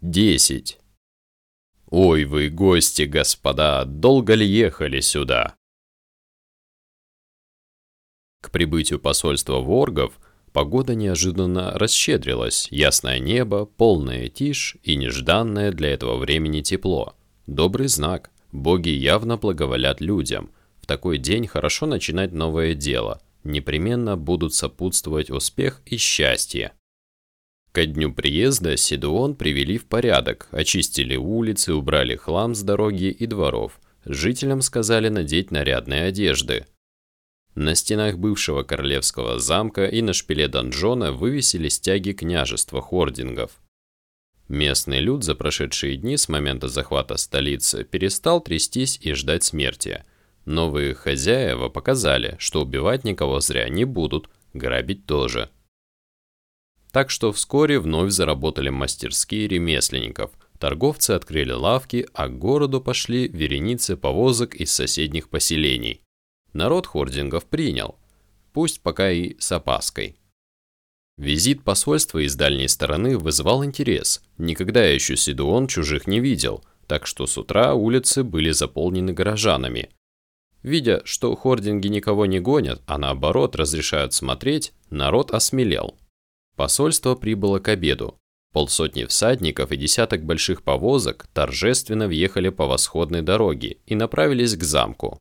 10. Ой вы, гости, господа, долго ли ехали сюда? К прибытию посольства воргов погода неожиданно расщедрилась, ясное небо, полная тишь и нежданное для этого времени тепло. Добрый знак, боги явно благоволят людям. В такой день хорошо начинать новое дело, непременно будут сопутствовать успех и счастье. Ко дню приезда Сидуон привели в порядок, очистили улицы, убрали хлам с дороги и дворов. Жителям сказали надеть нарядные одежды. На стенах бывшего королевского замка и на шпиле донжона вывесили стяги княжества хордингов. Местный люд за прошедшие дни с момента захвата столицы перестал трястись и ждать смерти. Новые хозяева показали, что убивать никого зря не будут, грабить тоже – так что вскоре вновь заработали мастерские ремесленников. Торговцы открыли лавки, а к городу пошли вереницы повозок из соседних поселений. Народ хордингов принял, пусть пока и с опаской. Визит посольства из дальней стороны вызывал интерес. Никогда еще Сидуон чужих не видел, так что с утра улицы были заполнены горожанами. Видя, что хординги никого не гонят, а наоборот разрешают смотреть, народ осмелел. Посольство прибыло к обеду. Полсотни всадников и десяток больших повозок торжественно въехали по восходной дороге и направились к замку.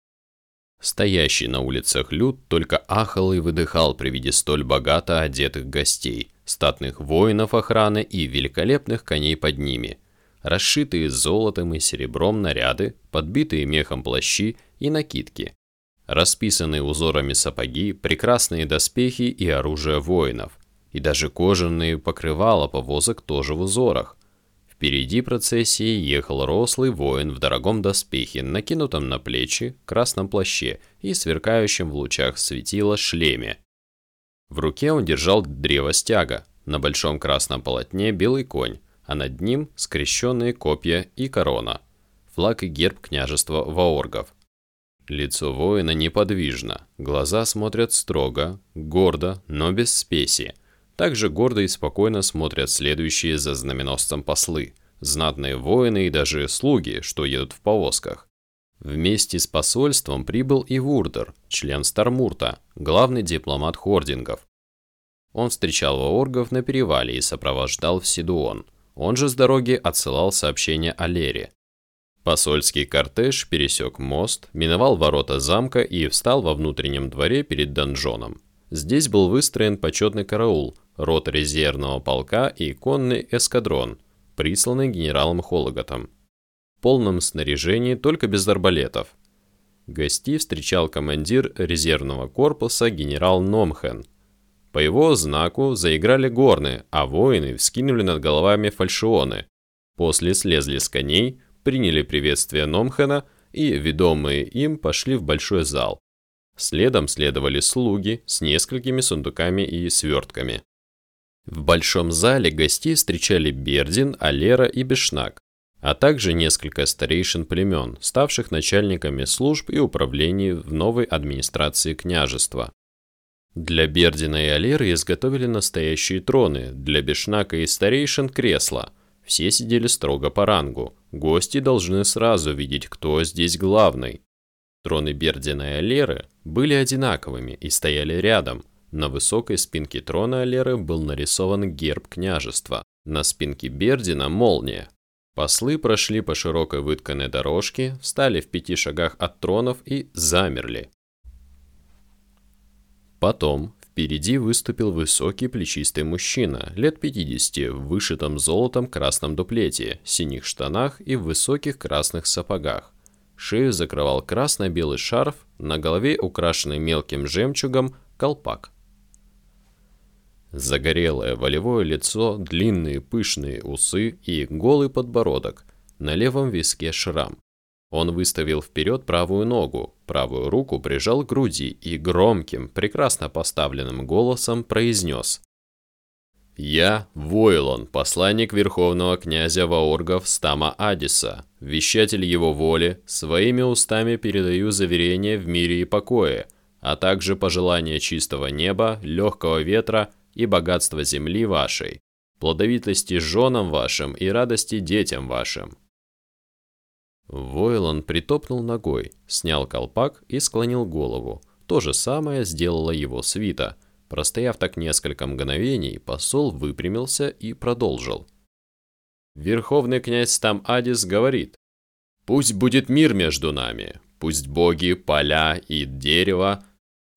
Стоящий на улицах люд только ахал и выдыхал при виде столь богато одетых гостей, статных воинов охраны и великолепных коней под ними, расшитые золотом и серебром наряды, подбитые мехом плащи и накидки, расписанные узорами сапоги, прекрасные доспехи и оружие воинов – и даже кожаные покрывала повозок тоже в узорах. Впереди процессии ехал рослый воин в дорогом доспехе, накинутом на плечи, красном плаще и сверкающем в лучах светила шлеме. В руке он держал древо стяга, на большом красном полотне белый конь, а над ним скрещенные копья и корона, флаг и герб княжества Ваоргов. Лицо воина неподвижно, глаза смотрят строго, гордо, но без спеси, также гордо и спокойно смотрят следующие за знаменосцем послы, знатные воины и даже слуги, что едут в повозках. Вместе с посольством прибыл и Вурдер, член Стармурта, главный дипломат хордингов. Он встречал вооргов на перевале и сопровождал в Сидуон. Он же с дороги отсылал сообщение о Лере. Посольский кортеж пересек мост, миновал ворота замка и встал во внутреннем дворе перед донжоном. Здесь был выстроен почетный караул, рота резервного полка и конный эскадрон, присланный генералом Хологотом. В полном снаряжении, только без арбалетов. Гостей встречал командир резервного корпуса генерал Номхен. По его знаку заиграли горны, а воины вскинули над головами фальшионы. После слезли с коней, приняли приветствие Номхена и, ведомые им, пошли в большой зал. Следом следовали слуги с несколькими сундуками и свертками. В большом зале гостей встречали Бердин, Алера и Бешнак, а также несколько старейшин племен, ставших начальниками служб и управлений в новой администрации княжества. Для Бердина и Алеры изготовили настоящие троны, для Бешнака и старейшин – кресла. Все сидели строго по рангу. Гости должны сразу видеть, кто здесь главный. Троны Бердина и Алеры были одинаковыми и стояли рядом – на высокой спинке трона Алеры был нарисован герб княжества. На спинке Бердина – молния. Послы прошли по широкой вытканной дорожке, встали в пяти шагах от тронов и замерли. Потом впереди выступил высокий плечистый мужчина, лет 50, в вышитом золотом красном дуплете, синих штанах и высоких красных сапогах. Шею закрывал красно-белый шарф, на голове украшенный мелким жемчугом колпак. Загорелое волевое лицо, длинные пышные усы и голый подбородок. На левом виске шрам. Он выставил вперед правую ногу, правую руку прижал к груди и громким, прекрасно поставленным голосом произнес. «Я, Войлон, посланник верховного князя Ваоргов Стама Адиса, вещатель его воли, своими устами передаю заверение в мире и покое, а также пожелание чистого неба, легкого ветра и богатства земли вашей. плодовитости женам вашим и радости детям вашим». Войлон притопнул ногой, снял колпак и склонил голову. То же самое сделала его свита. Простояв так несколько мгновений, посол выпрямился и продолжил. Верховный князь там Адис говорит, «Пусть будет мир между нами, пусть боги, поля и дерево,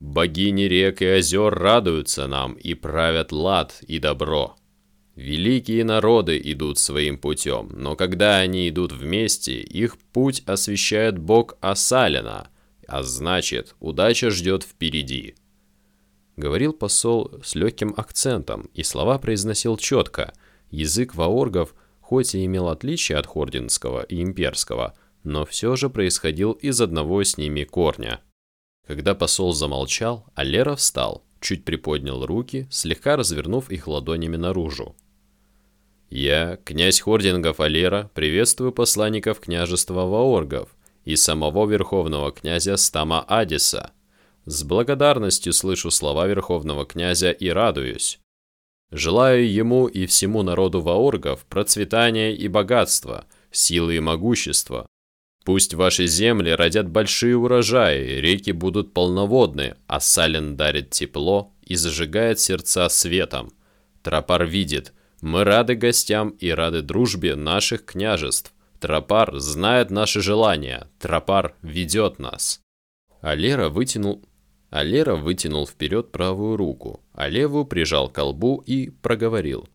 богини рек и озер радуются нам и правят лад и добро». Великие народы идут своим путем, но когда они идут вместе, их путь освещает бог Асалина, а значит, удача ждет впереди. Говорил посол с легким акцентом, и слова произносил четко. Язык ваоргов хоть и имел отличие от хординского и имперского, но все же происходил из одного с ними корня. Когда посол замолчал, Алера встал, чуть приподнял руки, слегка развернув их ладонями наружу. Я, князь Хордингов Алера, приветствую посланников княжества Ваоргов и самого верховного князя Стама Адиса. С благодарностью слышу слова верховного князя и радуюсь. Желаю ему и всему народу Ваоргов процветания и богатства, силы и могущества. Пусть ваши земли родят большие урожаи, реки будут полноводны, а Сален дарит тепло и зажигает сердца светом. Тропар видит – мы рады гостям и рады дружбе наших княжеств. Тропар знает наши желания. Тропар ведет нас. Алера вытянул... Алера вытянул вперед правую руку, а левую прижал к колбу и проговорил.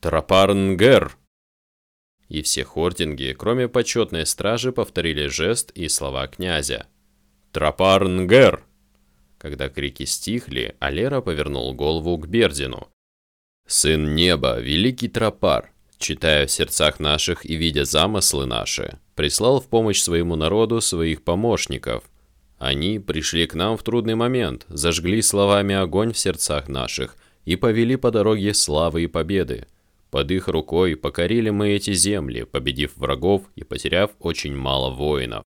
«Тропарнгер!» И все хортинги, кроме почетной стражи, повторили жест и слова князя. «Тропарнгер!» Когда крики стихли, Алера повернул голову к Бердину. Сын неба, великий тропар, читая в сердцах наших и видя замыслы наши, прислал в помощь своему народу своих помощников. Они пришли к нам в трудный момент, зажгли словами огонь в сердцах наших и повели по дороге славы и победы. Под их рукой покорили мы эти земли, победив врагов и потеряв очень мало воинов.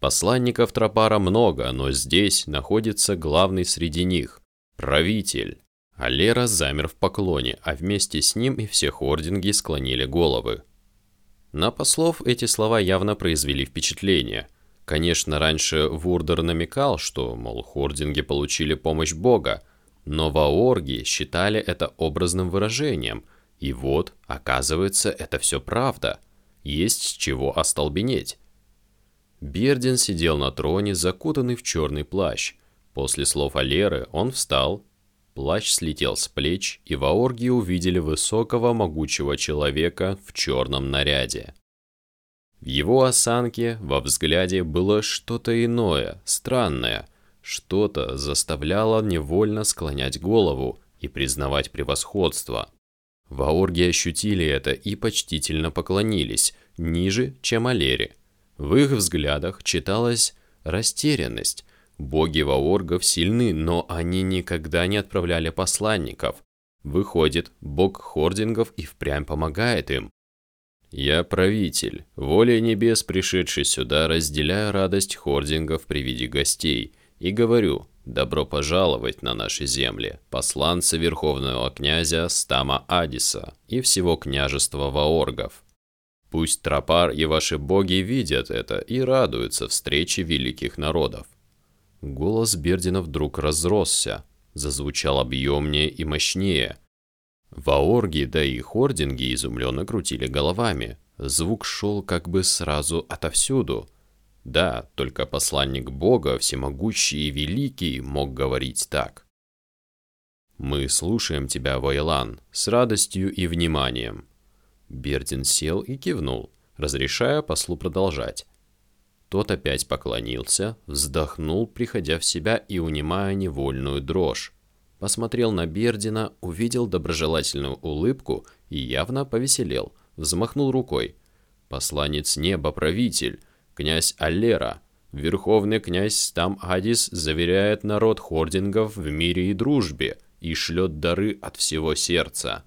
Посланников Тропара много, но здесь находится главный среди них – правитель. А Лера замер в поклоне, а вместе с ним и все хординги склонили головы. На послов эти слова явно произвели впечатление. Конечно, раньше Вурдер намекал, что, мол, хординги получили помощь Бога, но ваорги считали это образным выражением. И вот, оказывается, это все правда. Есть с чего остолбенеть. Бердин сидел на троне, закутанный в черный плащ. После слов Алеры он встал Плащ слетел с плеч, и ваорги увидели высокого могучего человека в черном наряде. В его осанке, во взгляде было что-то иное, странное, что-то заставляло невольно склонять голову и признавать превосходство. Ваорги ощутили это и почтительно поклонились, ниже, чем Алери. В их взглядах читалась растерянность, Боги ваоргов сильны, но они никогда не отправляли посланников. Выходит, бог хордингов и впрямь помогает им. Я правитель, волей небес, пришедший сюда, разделяю радость хордингов при виде гостей и говорю, добро пожаловать на наши земли, посланцы верховного князя Стама Адиса и всего княжества Ваоргов. Пусть Тропар и ваши боги видят это и радуются встрече великих народов. Голос Бердина вдруг разросся, зазвучал объемнее и мощнее. Ваорги, да и хординги изумленно крутили головами. Звук шел как бы сразу отовсюду. Да, только посланник Бога, всемогущий и великий, мог говорить так. «Мы слушаем тебя, Вайлан, с радостью и вниманием». Бердин сел и кивнул, разрешая послу продолжать. Тот опять поклонился, вздохнул, приходя в себя и унимая невольную дрожь. Посмотрел на Бердина, увидел доброжелательную улыбку и явно повеселел, взмахнул рукой. «Посланец неба, правитель, князь Аллера, верховный князь Стам Адис заверяет народ хордингов в мире и дружбе и шлет дары от всего сердца».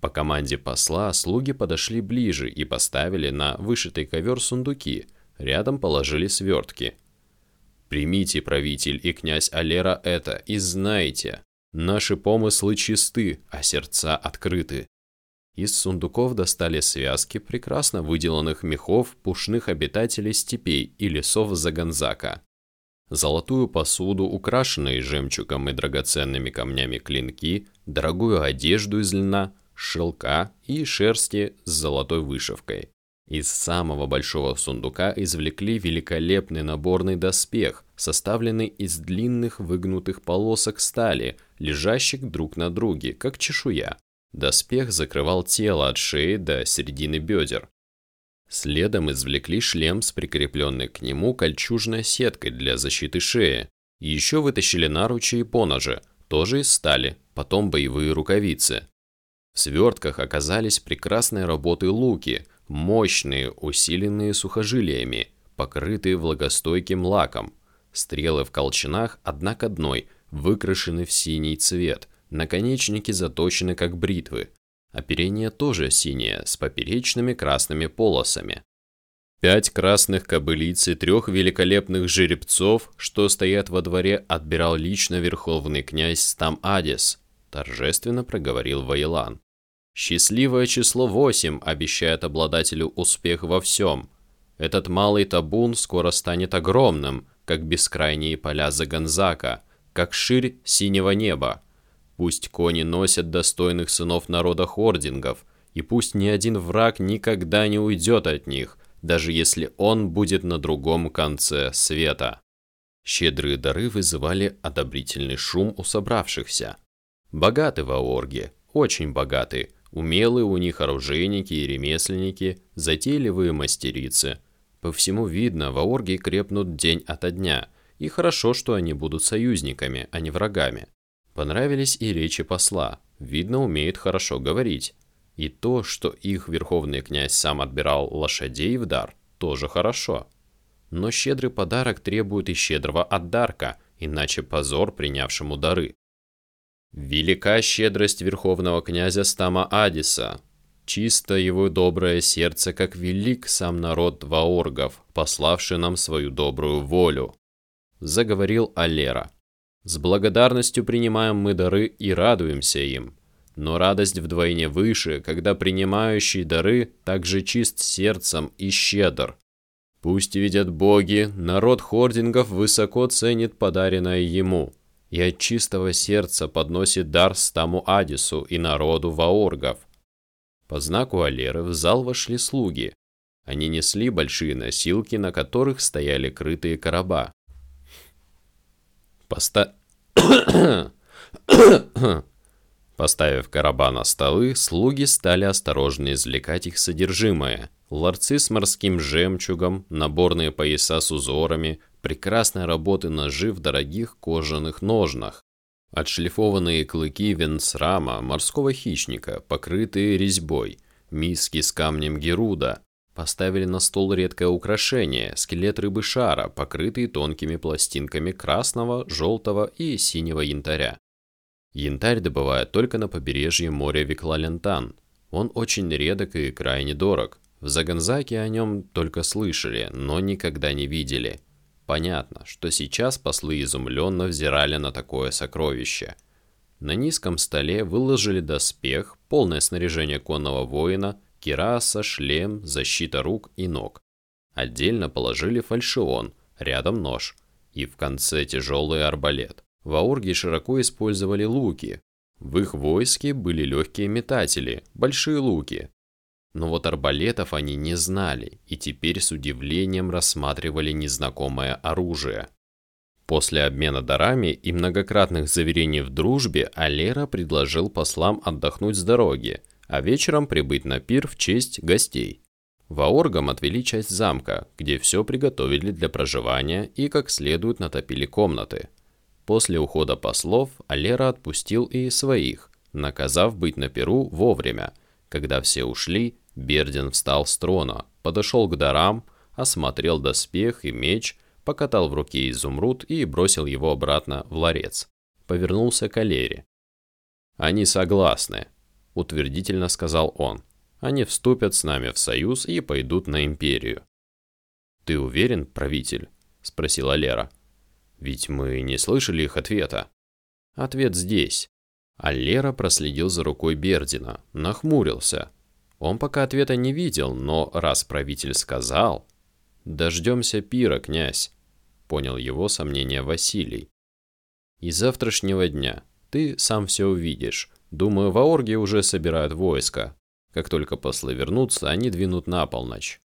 По команде посла слуги подошли ближе и поставили на вышитый ковер сундуки – Рядом положили свертки. «Примите, правитель и князь Алера, это, и знайте, Наши помыслы чисты, а сердца открыты. Из сундуков достали связки прекрасно выделанных мехов пушных обитателей степей и лесов Заганзака. Золотую посуду, украшенные жемчугом и драгоценными камнями клинки, дорогую одежду из льна, шелка и шерсти с золотой вышивкой. Из самого большого сундука извлекли великолепный наборный доспех, составленный из длинных выгнутых полосок стали, лежащих друг на друге, как чешуя. Доспех закрывал тело от шеи до середины бедер. Следом извлекли шлем с прикрепленной к нему кольчужной сеткой для защиты шеи. Еще вытащили наручи и поножи, тоже из стали, потом боевые рукавицы. В свертках оказались прекрасной работы луки, мощные, усиленные сухожилиями, покрытые влагостойким лаком. Стрелы в колчанах одна к одной, выкрашены в синий цвет, Наконечники заточены как бритвы. Оперение тоже синее, с поперечными красными полосами. Пять красных кобылиц и трех великолепных жеребцов, что стоят во дворе, отбирал лично верховный князь Стам-Адис, торжественно проговорил Вайлан. Счастливое число восемь обещает обладателю успех во всем. Этот малый табун скоро станет огромным, как бескрайние поля Заганзака, как ширь синего неба. Пусть кони носят достойных сынов народа хордингов, и пусть ни один враг никогда не уйдет от них, даже если он будет на другом конце света. Щедрые дары вызывали одобрительный шум у собравшихся. Богаты в Аорге, очень богаты, умелые у них оружейники и ремесленники, затейливые мастерицы. По всему видно, в Аорге крепнут день ото дня, и хорошо, что они будут союзниками, а не врагами. Понравились и речи посла, видно, умеет хорошо говорить. И то, что их верховный князь сам отбирал лошадей в дар, тоже хорошо. Но щедрый подарок требует и щедрого отдарка, иначе позор принявшему дары. Велика щедрость верховного князя Стама Адиса. Чисто его доброе сердце, как велик сам народ Ваоргов, пославший нам свою добрую волю. Заговорил Алера. С благодарностью принимаем мы дары и радуемся им. Но радость вдвойне выше, когда принимающий дары также чист сердцем и щедр. Пусть видят боги, народ хордингов высоко ценит подаренное ему, и от чистого сердца подносит дар стаму Адису и народу ваоргов. По знаку Алеры в зал вошли слуги. Они несли большие носилки, на которых стояли крытые короба. Поста... Поставив короба на столы, слуги стали осторожно извлекать их содержимое. Ларцы с морским жемчугом, наборные пояса с узорами, прекрасной работы ножи в дорогих кожаных ножнах, отшлифованные клыки венсрама, морского хищника, покрытые резьбой, миски с камнем геруда, Поставили на стол редкое украшение – скелет рыбы шара, покрытый тонкими пластинками красного, желтого и синего янтаря. Янтарь добывают только на побережье моря Виклалентан. Он очень редок и крайне дорог. В Заганзаке о нем только слышали, но никогда не видели. Понятно, что сейчас послы изумленно взирали на такое сокровище. На низком столе выложили доспех, полное снаряжение конного воина – Кираса, шлем, защита рук и ног. Отдельно положили фальшион, рядом нож. И в конце тяжелый арбалет. Ваурги широко использовали луки. В их войске были легкие метатели, большие луки. Но вот арбалетов они не знали и теперь с удивлением рассматривали незнакомое оружие. После обмена дарами и многократных заверений в дружбе Алера предложил послам отдохнуть с дороги, а вечером прибыть на пир в честь гостей. Ваоргам отвели часть замка, где все приготовили для проживания и как следует натопили комнаты. После ухода послов Алера отпустил и своих, наказав быть на пиру вовремя. Когда все ушли, Бердин встал с трона, подошел к дарам, осмотрел доспех и меч, покатал в руке изумруд и бросил его обратно в ларец. Повернулся к Алере. «Они согласны», – утвердительно сказал он. «Они вступят с нами в союз и пойдут на империю». «Ты уверен, правитель?» – спросила Лера. «Ведь мы не слышали их ответа». Ответ здесь. А Лера проследил за рукой Бердина, нахмурился. Он пока ответа не видел, но раз правитель сказал... «Дождемся пира, князь», — понял его сомнение Василий. «И завтрашнего дня ты сам все увидишь. Думаю, в Аорге уже собирают войско. Как только послы вернутся, они двинут на полночь.